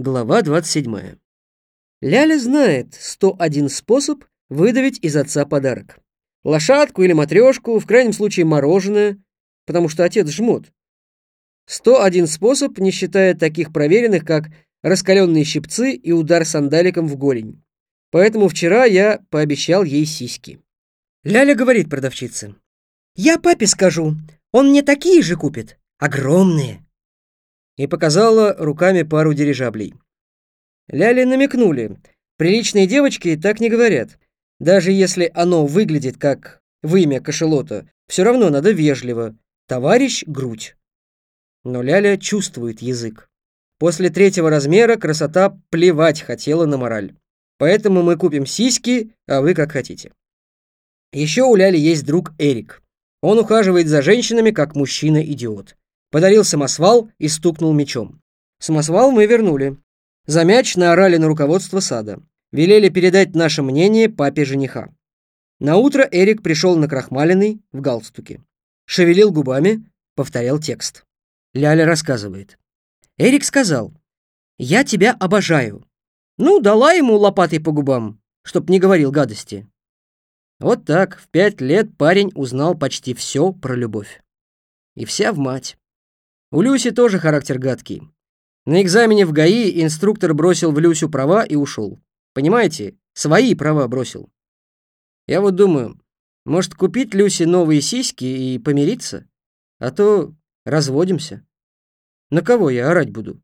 Глава 27. Ляля знает 101 способ выдавить из отца подарок. Лошадку или матрешку, в крайнем случае мороженое, потому что отец жмот. 101 способ, не считая таких проверенных, как раскаленные щипцы и удар сандаликом в голень. Поэтому вчера я пообещал ей сиськи. Ляля говорит продавщице. «Я папе скажу, он мне такие же купит, огромные» и показала руками пару дирижаблей. Ляли намекнули. Приличные девочки так не говорят. Даже если оно выглядит как вымя кошелота, все равно надо вежливо. Товарищ грудь. Но Ляля чувствует язык. После третьего размера красота плевать хотела на мораль. Поэтому мы купим сиськи, а вы как хотите. Еще у Ляли есть друг Эрик. Он ухаживает за женщинами, как мужчина-идиот. Подарил самосвал и стукнул мечом. Самосвал мы вернули. За мяч наорали на руководство сада. Велели передать наше мнение папе жениха. На утро Эрик пришел на крахмаленный в галстуке. Шевелил губами, повторял текст. Ляля рассказывает. Эрик сказал, «Я тебя обожаю». Ну, дала ему лопатой по губам, чтоб не говорил гадости. Вот так в пять лет парень узнал почти все про любовь. И вся в мать. У Люси тоже характер гадкий. На экзамене в ГАИ инструктор бросил в Люсю права и ушел. Понимаете? Свои права бросил. Я вот думаю, может купить Люсе новые сиськи и помириться? А то разводимся. На кого я орать буду?